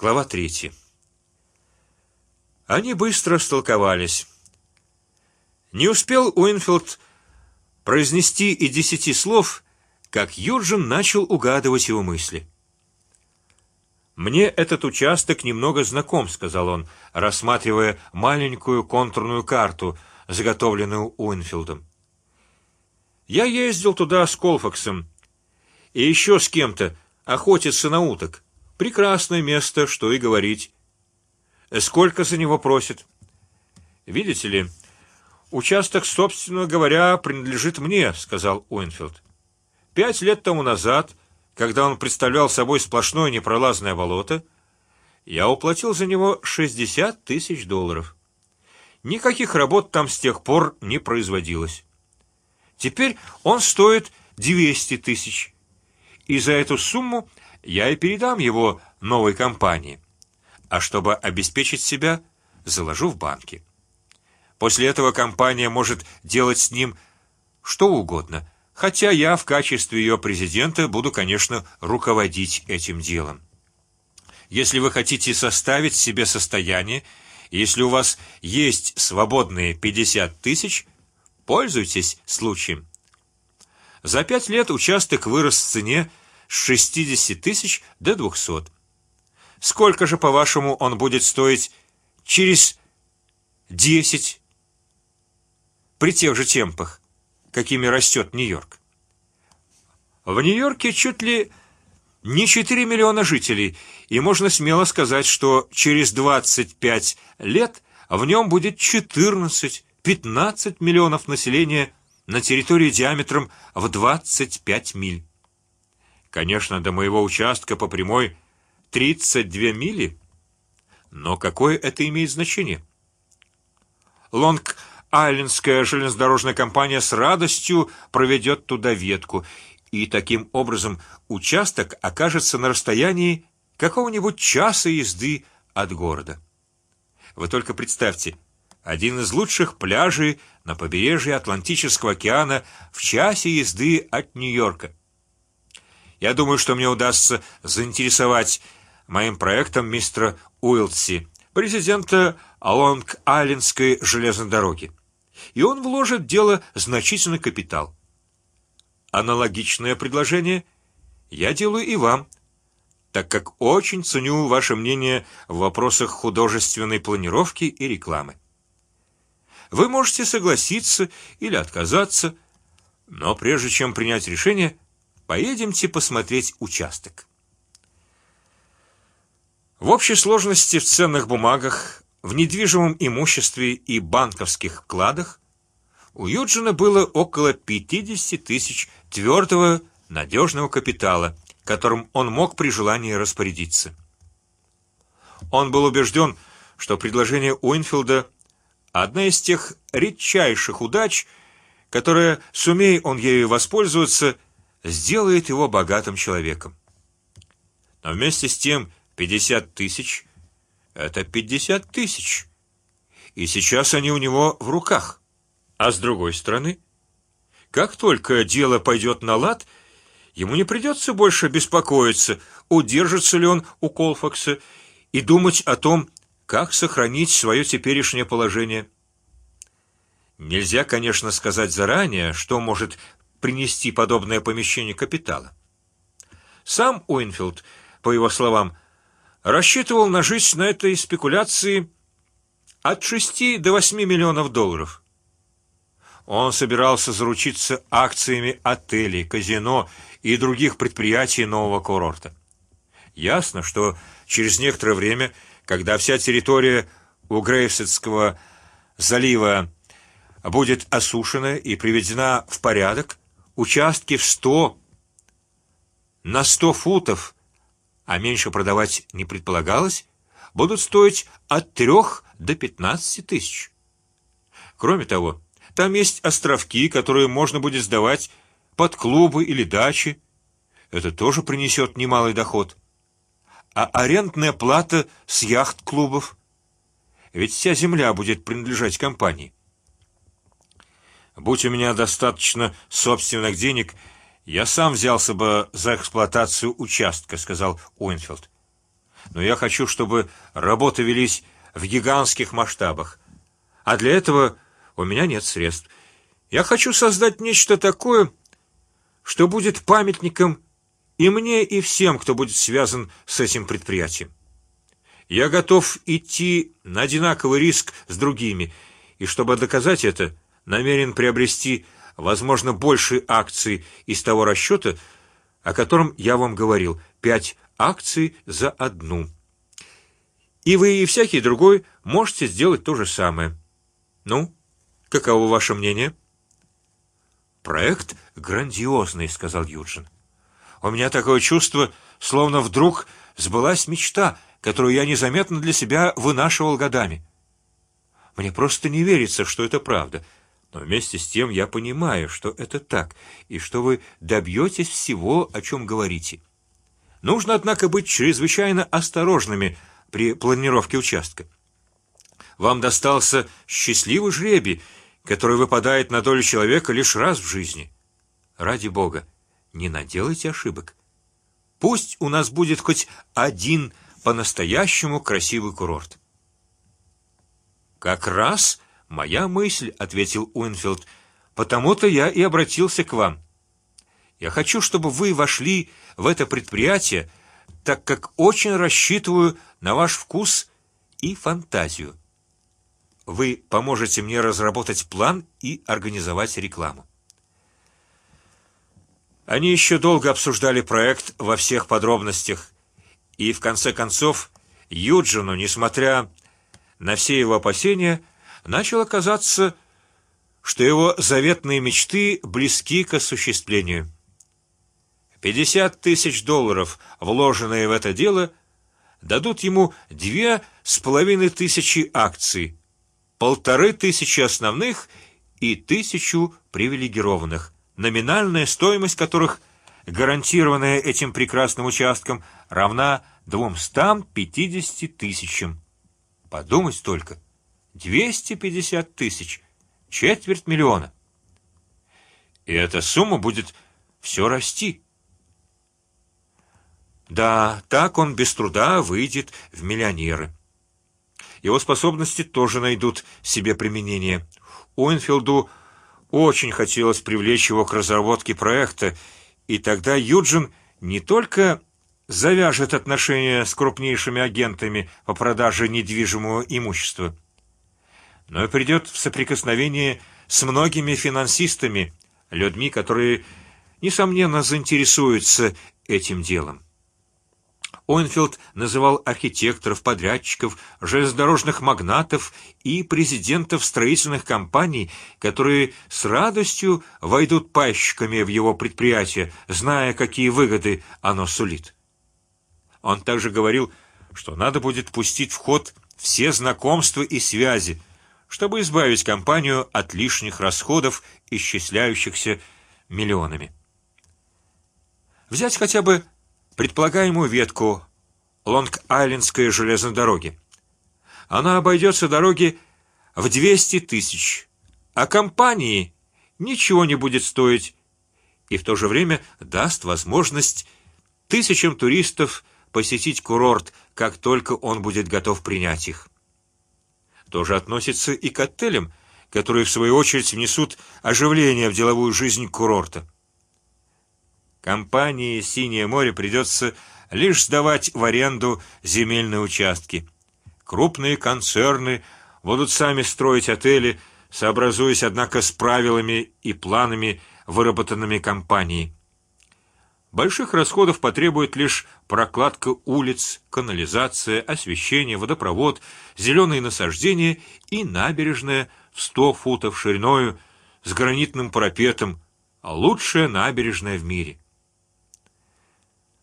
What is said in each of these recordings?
Глава третья. Они быстро столковались. Не успел Уинфилд произнести и десяти слов, как Юджин начал угадывать его мысли. Мне этот участок немного знаком, сказал он, рассматривая маленькую контурную карту, заготовленную Уинфилдом. Я ездил туда с Колфаксом и еще с кем-то охотиться на уток. Прекрасное место, что и говорить. Сколько за него просят? Видите ли, участок, собственно говоря, принадлежит мне, сказал Уинфилд. Пять лет тому назад, когда он представлял собой сплошное непролазное болото, я уплатил за него шестьдесят тысяч долларов. Никаких работ там с тех пор не производилось. Теперь он стоит двести тысяч, и за эту сумму я и передам его новой компании. А чтобы обеспечить себя, заложу в банке. После этого компания может делать с ним что угодно, хотя я в качестве ее президента буду, конечно, руководить этим делом. Если вы хотите составить себе состояние, если у вас есть свободные пятьдесят тысяч, Пользуйтесь случаем. За пять лет участок вырос в цене с 60 тысяч до 200. Сколько же, по-вашему, он будет стоить через десять при тех же темпах, какими растет Нью-Йорк? В Нью-Йорке чуть ли не 4 миллиона жителей, и можно смело сказать, что через 25 лет в нем будет 14 15 миллионов населения на территории диаметром в 25 миль. Конечно, до моего участка по прямой 32 мили, но какое это имеет значение? Лонг Айлендская железнодорожная компания с радостью проведет туда ветку, и таким образом участок окажется на расстоянии какого-нибудь часа езды от города. Вы только представьте, один из лучших пляжей на побережье Атлантического океана в часе езды от Нью-Йорка. Я думаю, что мне удастся заинтересовать моим проектом мистера Уилдси, президента Лонг-Айлендской железной дороги, и он вложит в дело значительный капитал. Аналогичное предложение я делаю и вам, так как очень ценю ваше мнение в вопросах художественной планировки и рекламы. Вы можете согласиться или отказаться, но прежде чем принять решение, поедемте посмотреть участок. В общей сложности в ценных бумагах, в недвижимом имуществе и банковских вкладах у Юджина было около 50 тысяч твердого надежного капитала, которым он мог при желании распорядиться. Он был убежден, что предложение Уинфилда Одна из тех редчайших удач, которая, сумей он ею воспользоваться, сделает его богатым человеком. Но вместе с тем пятьдесят тысяч – это пятьдесят тысяч, и сейчас они у него в руках. А с другой стороны, как только дело пойдет на лад, ему не придется больше беспокоиться, удержится ли он у Колфакса, и думать о том, как сохранить свое теперешнее положение? Нельзя, конечно, сказать заранее, что может принести подобное помещение капитала. Сам Уинфилд, по его словам, рассчитывал нажить на этой спекуляции от шести до восьми миллионов долларов. Он собирался заручиться акциями отелей, казино и других предприятий нового курорта. Ясно, что через некоторое время когда вся территория у Грейвсетского залива будет осушена и приведена в порядок, участки в сто на сто футов, а меньше продавать не предполагалось, будут стоить от трех до пятнадцати тысяч. Кроме того, там есть островки, которые можно будет сдавать под клубы или дачи. Это тоже принесет немалый доход а арендная плата с яхт-клубов. Ведь вся земля будет принадлежать компании. Будь у меня достаточно собственных денег, я сам взялся бы за эксплуатацию участка, сказал Уинфилд. но я хочу, чтобы работы велись в гигантских масштабах, а для этого у меня нет средств. Я хочу создать нечто такое, что будет памятником и мне, и всем, кто будет связан с этим предприятием. Я готов идти на одинаковый риск с другими, и чтобы доказать это, намерен приобрести, возможно, больше акций из того расчета, о котором я вам говорил, пять акций за одну. И вы и всякий другой можете сделать то же самое. Ну, каково ваше мнение? Проект грандиозный, сказал Юджин. У меня такое чувство, словно вдруг сбылась мечта, которую я незаметно для себя вынашивал годами. Мне просто не верится, что это правда, но вместе с тем я понимаю, что это так и что вы добьетесь всего, о чем говорите. Нужно, однако, быть чрезвычайно осторожными при планировке участка. Вам достался счастливый жребий, который выпадает на долю человека лишь раз в жизни. Ради Бога, не наделайте ошибок. Пусть у нас будет хоть один по-настоящему красивый курорт. Как раз моя мысль, ответил Уинфилд. Потому-то я и обратился к вам. Я хочу, чтобы вы вошли в это предприятие, так как очень рассчитываю на ваш вкус и фантазию. Вы поможете мне разработать план и организовать рекламу. Они еще долго обсуждали проект во всех подробностях, и в конце концов Юджину, несмотря на все его опасения, начало казаться, что его заветные мечты близки к осуществлению. Пятьдесят тысяч долларов, вложенные в это дело, дадут ему две с половиной тысячи акций, полторы тысячи основных и тысячу привилегированных, номинальная стоимость которых, гарантированная этим прекрасным участком, равна двумстам пятидесяти тысячам. Подумать только, двести пятьдесят тысяч, четверть миллиона. И эта сумма будет все расти. Да, так он без труда выйдет в миллионеры. Его способности тоже найдут себе применение. Уинфилду очень хотелось привлечь его к разработке проекта, и тогда Юджин не только завяжет отношения с крупнейшими агентами по продаже недвижимого имущества, но и придет в соприкосновение с многими финансистами, людьми, которые несомненно заинтересуются этим делом. Ойнфилд называл архитекторов, подрядчиков, железнодорожных магнатов и президентов строительных компаний, которые с радостью войдут пайщиками в его предприятие, зная, какие выгоды оно сулит. Он также говорил, что надо будет пустить в ход все знакомства и связи, чтобы избавить компанию от лишних расходов, исчисляющихся миллионами. Взять хотя бы предполагаемую ветку Лонг-Айлендской железной дороги. Она обойдется дороге в 200 тысяч, а компании ничего не будет стоить, и в то же время даст возможность тысячам туристов посетить курорт, как только он будет готов принять их. Тоже относится и к отелям, которые в свою очередь внесут оживление в деловую жизнь курорта. Компании Синее море придется лишь сдавать в аренду земельные участки. Крупные концерны будут сами строить отели, сообразуясь, однако, с правилами и планами, выработанными компанией. Больших расходов потребует лишь прокладка улиц, канализация, освещение, водопровод, зеленые насаждения и набережная в сто футов шириной с гранитным парапетом, а лучшая набережная в мире.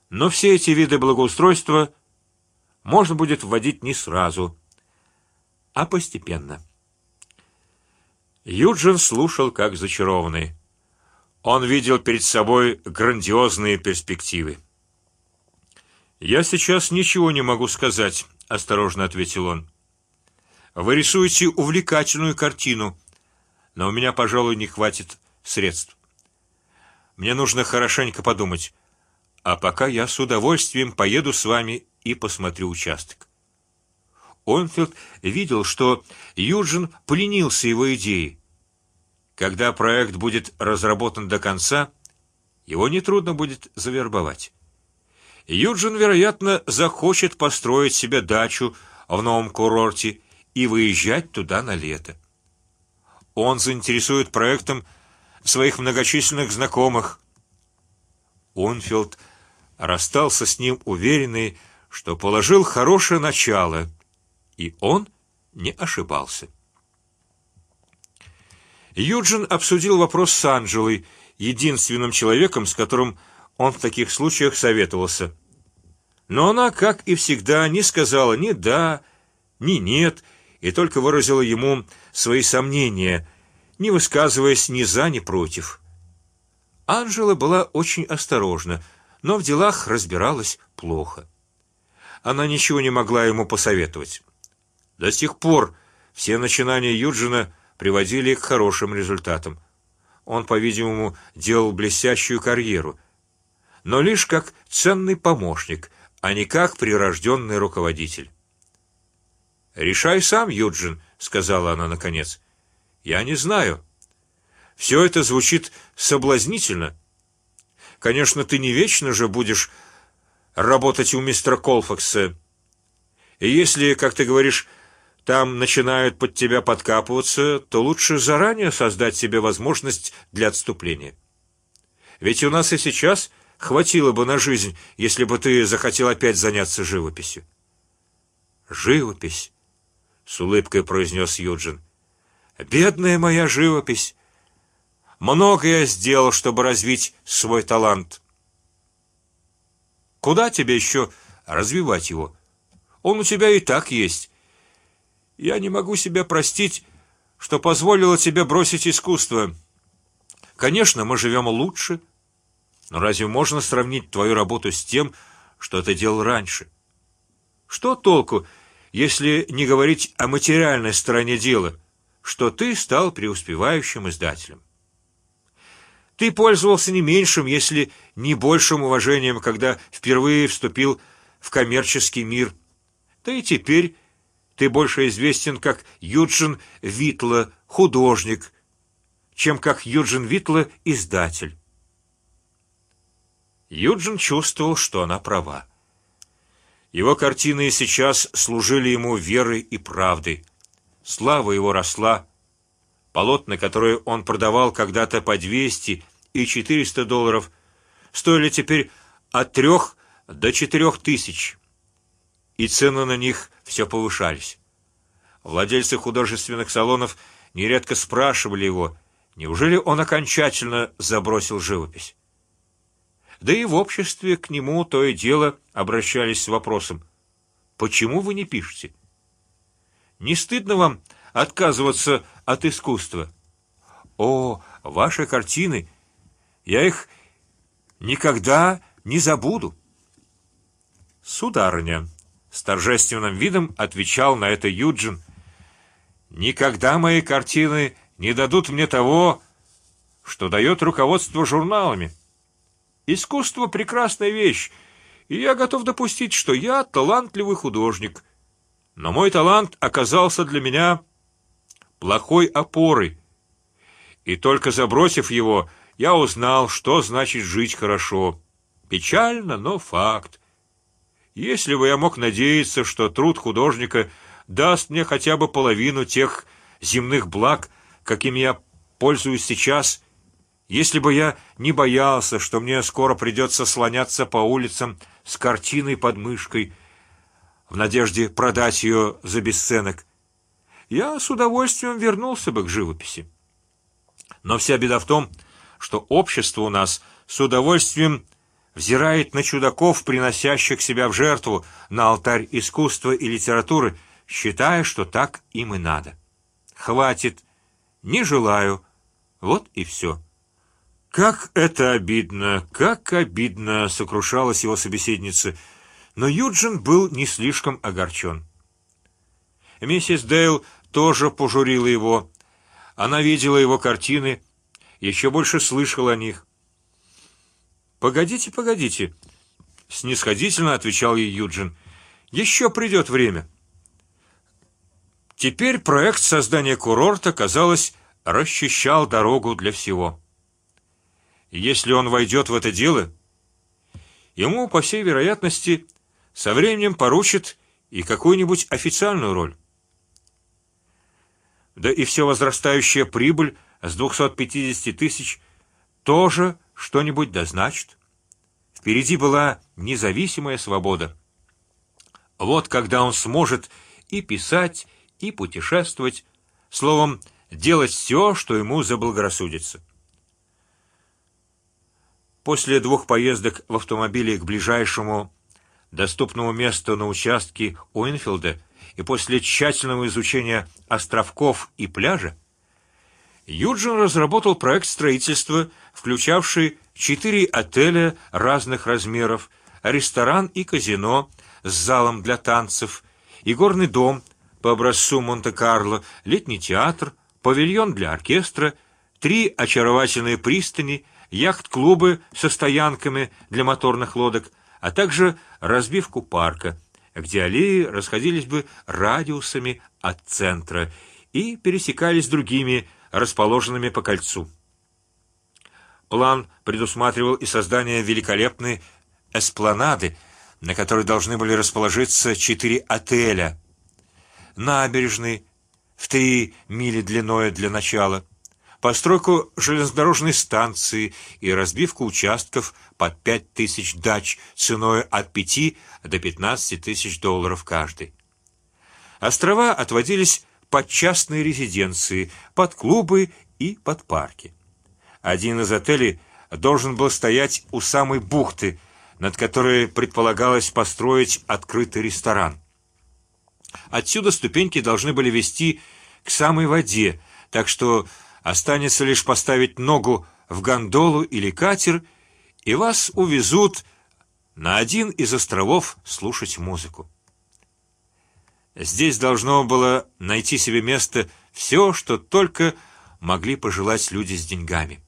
Но все эти виды благоустройства можно будет вводить не сразу, а постепенно. Юджин слушал как зачарованный. Он видел перед собой грандиозные перспективы. Я сейчас ничего не могу сказать, осторожно ответил он. Вы рисуете увлекательную картину, но у меня, пожалуй, не хватит средств. Мне нужно хорошенько подумать. А пока я с удовольствием поеду с вами и посмотрю участок. Онфилд видел, что Юджин поленился его идеей. Когда проект будет разработан до конца, его не трудно будет завербовать. Юджин, вероятно, захочет построить себе дачу в новом курорте и выезжать туда на лето. Он заинтересует проектом своих многочисленных знакомых. Онфилд расстался с ним уверенный, что положил хорошее начало, и он не ошибался. Юджин обсудил вопрос с Анжелой, единственным человеком, с которым он в таких случаях советовался. Но она, как и всегда, не сказала ни да, ни нет, и только выразила ему свои сомнения, не высказываясь ни за, ни против. Анжела была очень осторожна, но в делах разбиралась плохо. Она ничего не могла ему посоветовать. До сих пор все начинания Юджина приводили к хорошим результатам. Он, по-видимому, делал блестящую карьеру, но лишь как ценный помощник, а не как прирожденный руководитель. Решай сам, Юджин, сказала она наконец. Я не знаю. Все это звучит соблазнительно. Конечно, ты не вечно же будешь работать у мистера Колфакса. И если, как ты говоришь, там начинают под тебя подкапываться, то лучше заранее создать себе возможность для отступления. Ведь у нас и сейчас хватило бы на жизнь, если бы ты захотел опять заняться живописью. Живопись, с улыбкой произнес Юджин. Бедная моя живопись. Много я сделал, чтобы развить свой талант. Куда тебе еще развивать его? Он у тебя и так есть. Я не могу себя простить, что позволило тебе бросить искусство. Конечно, мы живем лучше, но разве можно сравнить твою работу с тем, что ты делал раньше? Что толку, если не говорить о материальной стороне дела, что ты стал преуспевающим издателем? Ты пользовался не меньшим, если не большим уважением, когда впервые вступил в коммерческий мир. Да и теперь ты больше известен как Юджин Витла, художник, чем как Юджин Витла, издатель. Юджин чувствовал, что она права. Его картины сейчас служили ему верой и правдой. Слава его росла. Полотна, которые он продавал когда-то по 200 и 400 долларов, стоили теперь от трех до четырех тысяч, и цены на них все повышались. Владельцы художественных салонов нередко спрашивали его, неужели он окончательно забросил живопись. Да и в обществе к нему то и дело обращались с вопросом: почему вы не пишете? Не стыдно вам отказываться от искусства? О, ваши картины, я их никогда не забуду. Сударыня, с торжественным видом отвечал на это Юджин. Никогда мои картины не дадут мне того, что дает руководство журналами. Искусство прекрасная вещь, и я готов допустить, что я талантливый художник, но мой талант оказался для меня плохой опорой, и только забросив его, я узнал, что значит жить хорошо. Печально, но факт. Если бы я мог надеяться, что труд художника даст мне хотя бы половину тех земных благ, какими я пользуюсь сейчас, если бы я не боялся, что мне скоро придется слоняться по улицам с картиной под мышкой, в надежде продать ее за бесценок, я с удовольствием вернулся бы к живописи. Но вся беда в том, что общество у нас с удовольствием взирает на чудаков, приносящих себя в жертву на алтарь искусства и литературы, считая, что так им и надо. Хватит, не желаю, вот и все. Как это обидно, как обидно, сокрушалась его собеседница, но Юджин был не слишком огорчен. Миссис Дейл тоже пожурила его. Она видела его картины, еще больше слышала о них. Погодите, погодите, снисходительно отвечал ей Юджин. Еще придет время. Теперь проект создания курорта, казалось, расчищал дорогу для всего. Если он войдет в это дело, ему, по всей вероятности, со временем поручат и какую-нибудь официальную роль. Да и все возрастающая прибыль с 250 тысяч тоже что-нибудь дозначит. Впереди была независимая свобода. Вот когда он сможет и писать, и путешествовать, словом, делать все, что ему заблагорассудится. После двух поездок в автомобиле к ближайшему доступному месту на участке Уинфилда и после тщательного изучения островков и пляжа, Юджин разработал проект строительства, включавший четыре отеля разных размеров, ресторан и казино с залом для танцев, и горный дом по образцу Монте-Карло, летний театр, павильон для оркестра, три очаровательные пристани, яхт-клубы со стоянками для моторных лодок, а также разбивку парка, где аллеи расходились бы радиусами от центра и пересекались другими, расположенными по кольцу. План предусматривал и создание великолепной эспланады, на которой должны были расположиться четыре отеля, набережной в три мили длиной для начала, постройку железнодорожной станции и разбивку участков под пять тысяч дач ценой от пяти до пятнадцати тысяч долларов каждый. Острова отводились под частные резиденции, под клубы и под парки. Один из отелей должен был стоять у самой бухты, над которой предполагалось построить открытый ресторан. Отсюда ступеньки должны были вести к самой воде, так что останется лишь поставить ногу в гондолу или катер, и вас увезут на один из островов слушать музыку. Здесь должно было найти себе место все, что только могли пожелать люди с деньгами.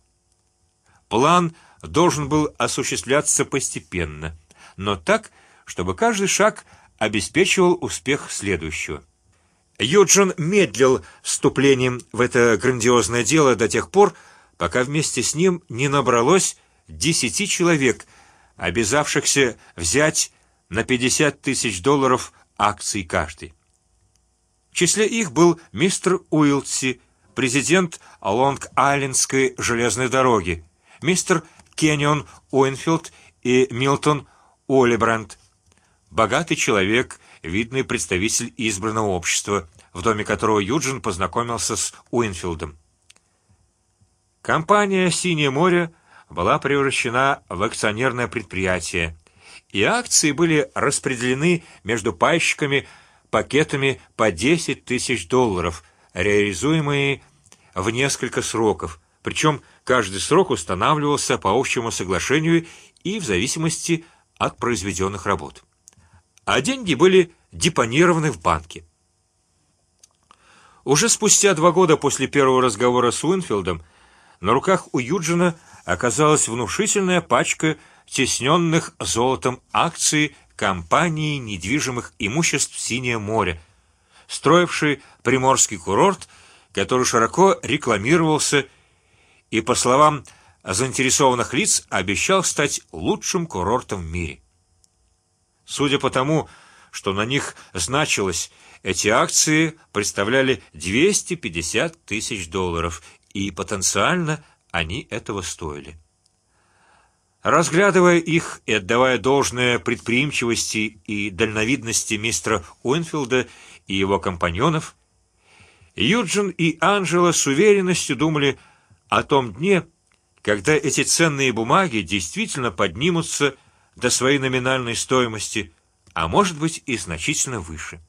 План должен был осуществляться постепенно, но так, чтобы каждый шаг обеспечивал успех следующего. Юджин медлил вступлением в это грандиозное дело до тех пор, пока вместе с ним не набралось десяти человек, обязавшихся взять на пятьдесят тысяч долларов акций каждый. В числе их был мистер Уилси, президент Лонг-Айлендской железной дороги, мистер Кеннион Уинфилд и Милтон Олибранд, богатый человек, видный представитель избранного общества, в доме которого Юджин познакомился с Уинфилдом. Компания Синее море была превращена в акционерное предприятие, и акции были распределены между пайщиками пакетами по 10 тысяч долларов, реализуемые в несколько сроков, причем каждый срок устанавливался по общему соглашению и в зависимости от произведенных работ, а деньги были депонированы в банке. Уже спустя два года после первого разговора с Уинфилдом на руках у Юджина оказалась внушительная пачка тесненных золотом акций компании недвижимых имуществ Синее море, строившей приморский курорт, который широко рекламировался и, по словам заинтересованных лиц, обещал стать лучшим курортом в мире. Судя по тому, что на них значилось, эти акции представляли 250 тысяч долларов, и потенциально они этого стоили. Разглядывая их и отдавая должное предприимчивости и дальновидности мистера Уинфилда и его компаньонов, Юджин и Анжела с уверенностью думали о том дне, когда эти ценные бумаги действительно поднимутся до своей номинальной стоимости, а может быть и значительно выше.